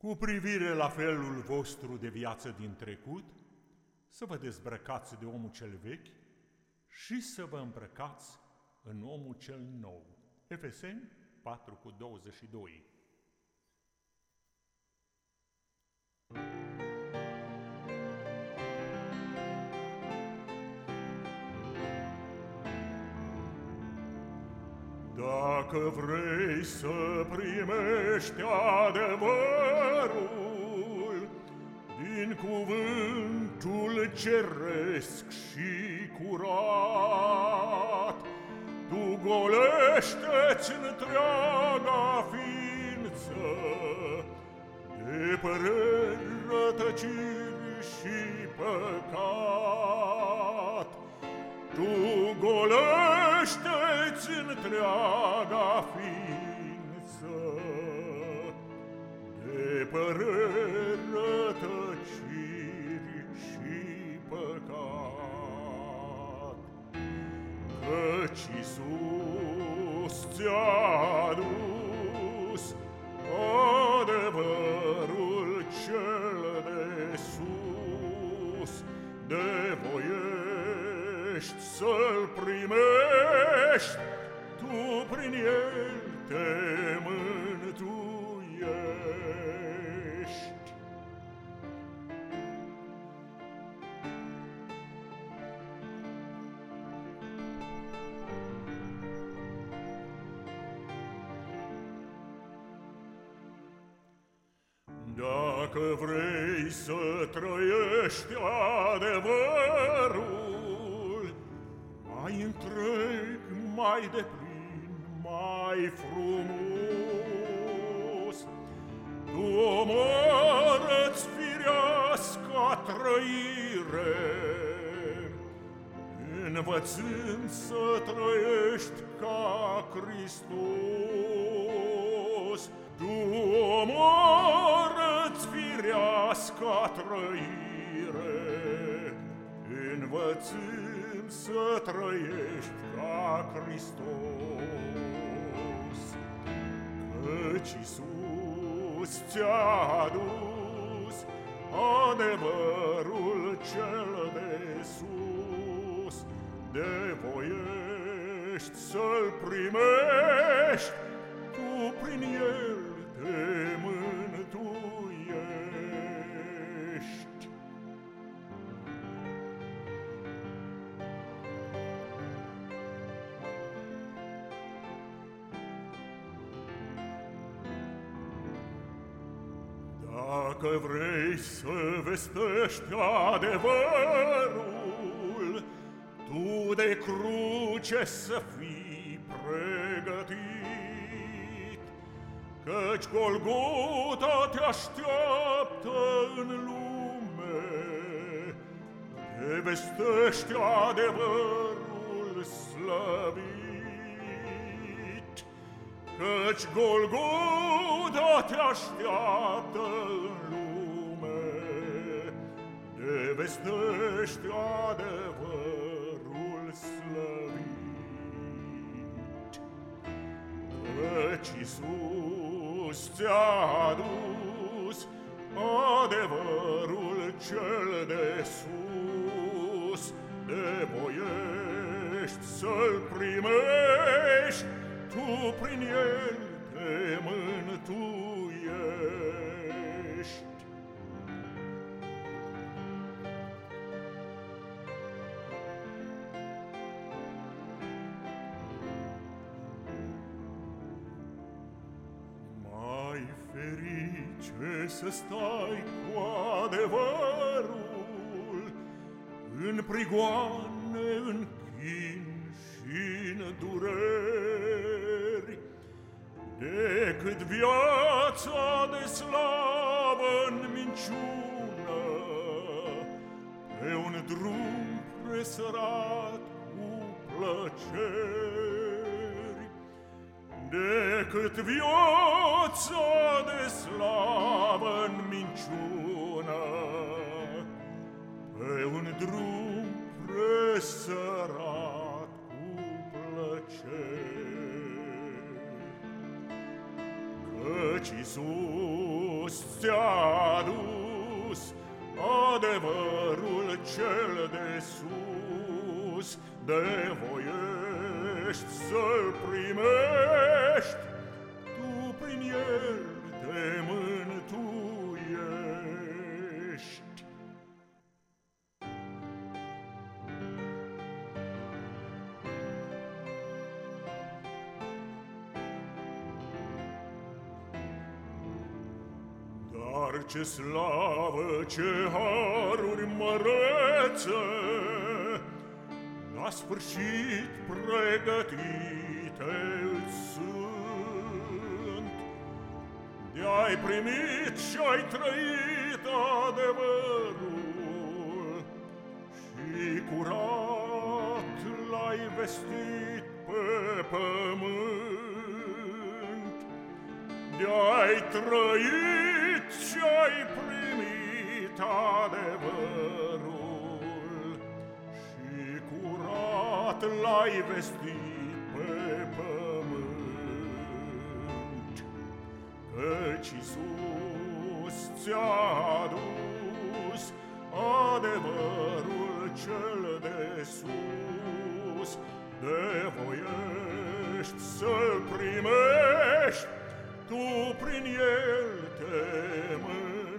Cu privire la felul vostru de viață din trecut, să vă dezbrăcați de omul cel vechi și să vă îmbrăcați în omul cel nou. Efeseni 4 cu 22 Dacă vrei să primești adevărul din cuvântul ceresc și curat, tu golește-ți întreaga ființă de păreri, rătăciri și păcat. Tu golește-ți întreaga ființă de păreri, rătăciri și păcat. Căci Iisus ți-a te mântuiești. Dacă vrei să trăiești adevărul, mai întreg, mai deplin, mai frumus Dumor-ți firească trăire Învățând să trăiești ca Hristos. Dumor-ți firească trăire Învățând să trăiești ca Hristos. Căci Iisus ți-a adus adevărul cel de sus, de voiești să-l primești, Dacă vrei să vestești adevărul, tu de cruce să fii pregătit, căci Golgota te așteaptă în lume. Te vestești adevărul slăvit, Căci Golgota te așteaptă în vestește adevărul slăvit. Căci Iisus ți-a adus adevărul cel de sus, de voiești să-l primești, tu prin el te mântuiești. Să stai cu adevărul în prigoane, în chin și în dureri, decât viața de slavă în minciună, pe un drum presărat cu plăceri, decât viața de slavă în minciună, pe un drum presărat plăceri. Căci Iisus Iisus ți-a adus adevărul cel de sus, de voiești să-l primești, Dar ce slavă, ce haruri mărețe, La sfârșit pregătite îți sunt, De-ai primit și-ai trăit adevărul Și curat l-ai vestit pe pământ, De-ai trăit și-ai primit adevărul Și curat l-ai vestit pe pământ Căci Iisus ți-a adus adevărul cel de sus De voiești să-l primești tu prin el te mântuiești.